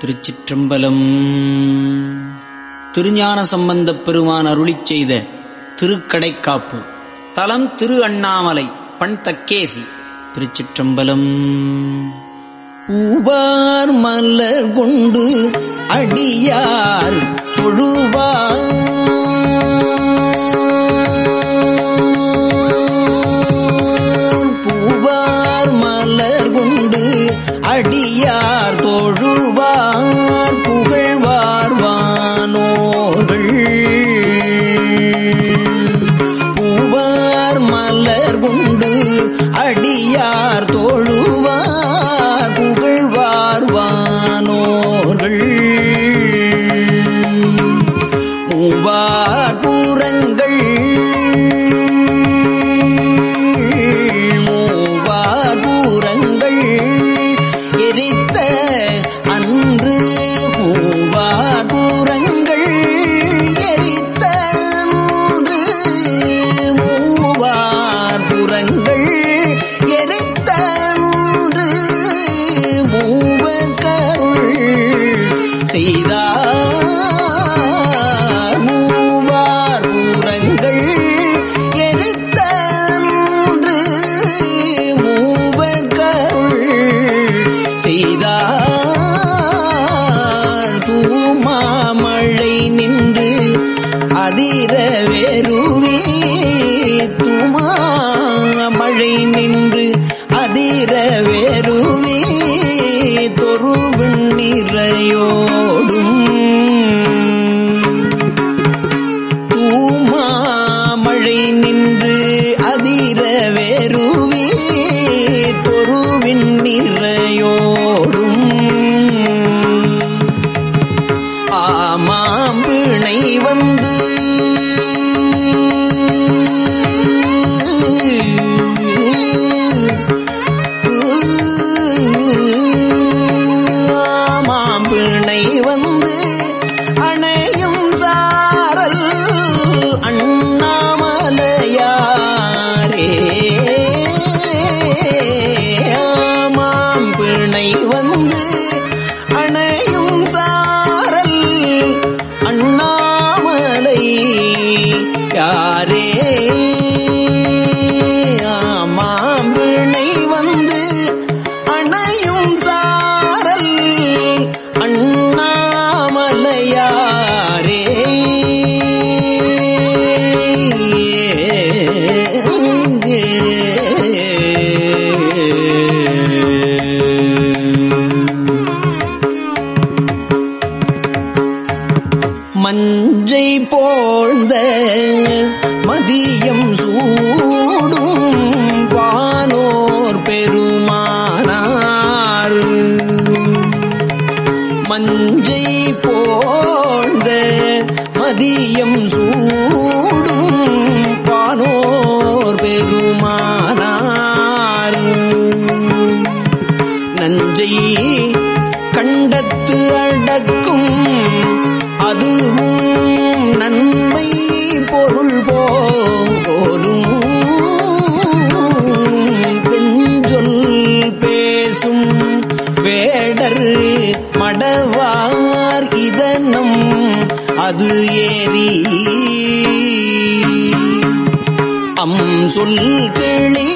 திருச்சிற்றம்பலம். திருஞான சம்பந்தப் பெருமான் அருளிச் செய்த திருக்கடைக்காப்பு. தலம் திரு அண்ணாமலை பண் தக்கேசி திருச்சிற்றம்பலம். பூவார் மலர் கொண்டு அடியார் தொழுவார். அடியார் தொழுவார் புகழ்வார். எரித்த அன்று மூவார் பூரங்கள் எரித்த அன்று மூவார் புறங்கள் எரித்த அன்று மூவ கருள் செய்தார் பொருவின் வந்து அணை கண்டத்தை கண்டத்து அடக்கும். அதுவும் நன்மை பொருள் போலும். பெஞ்சொல் பேசும் வேடர் மடவார் இதனம். அது ஏறி அம் சொல் கிளிகள்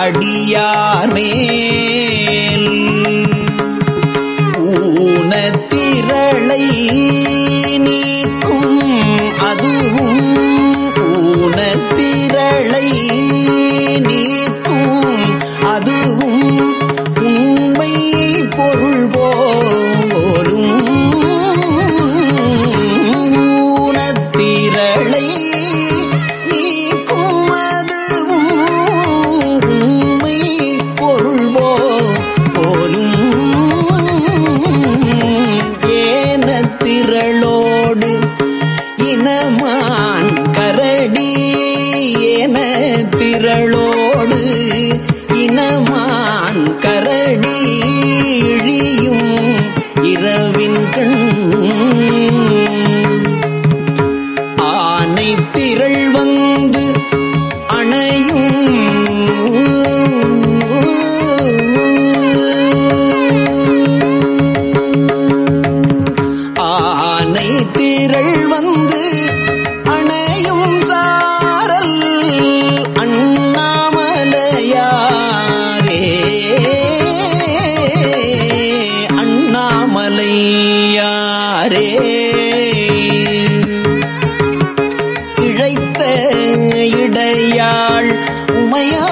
அடியார் மேல் ஊனத்திரளை உடையாள் உமையா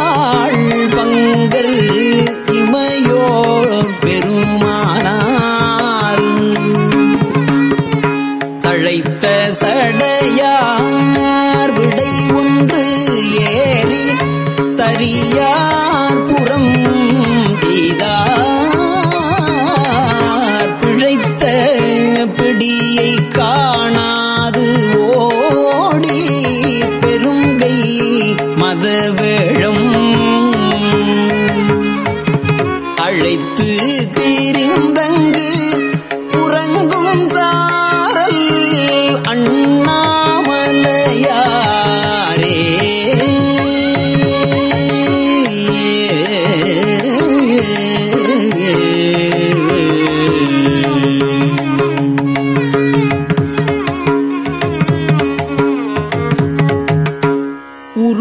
மது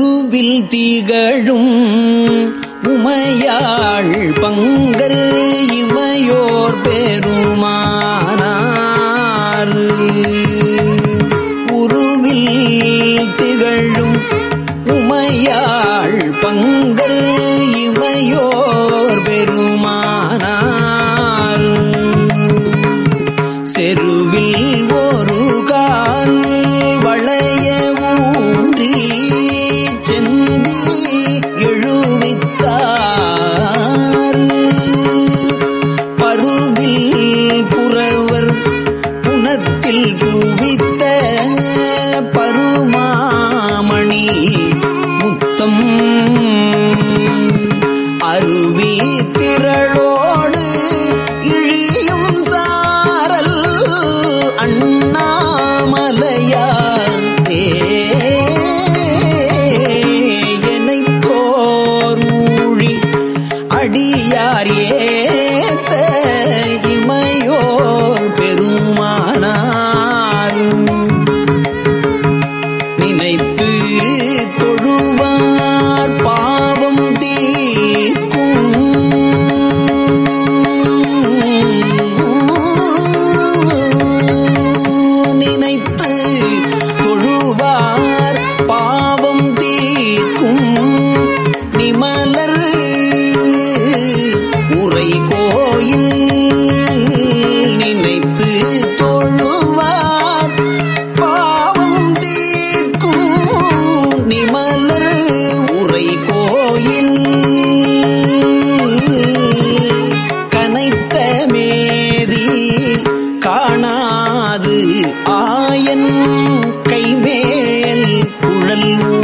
உருவில் தீகழும் உமையாள் பங்கர் இமையோர் பெருமானார். உருவில் திகழும் உமையாள் பங்கர் இமையோர் பெருமானார். செருவில் ஒரு கால் வளைய ஊன்றி மேல் குழல் ஊ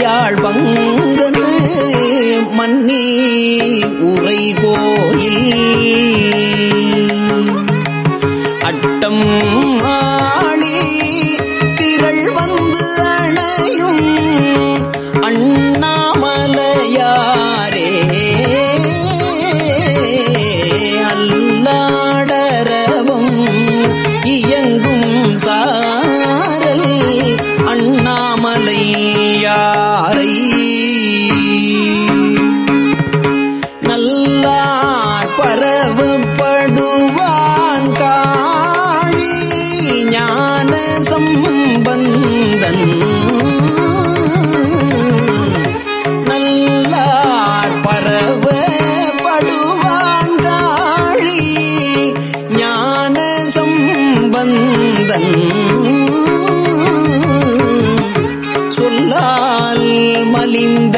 உமையாள் பங்கனு மன்னி உரை கோயில். அட்டம் சொல்லால் மலிந்த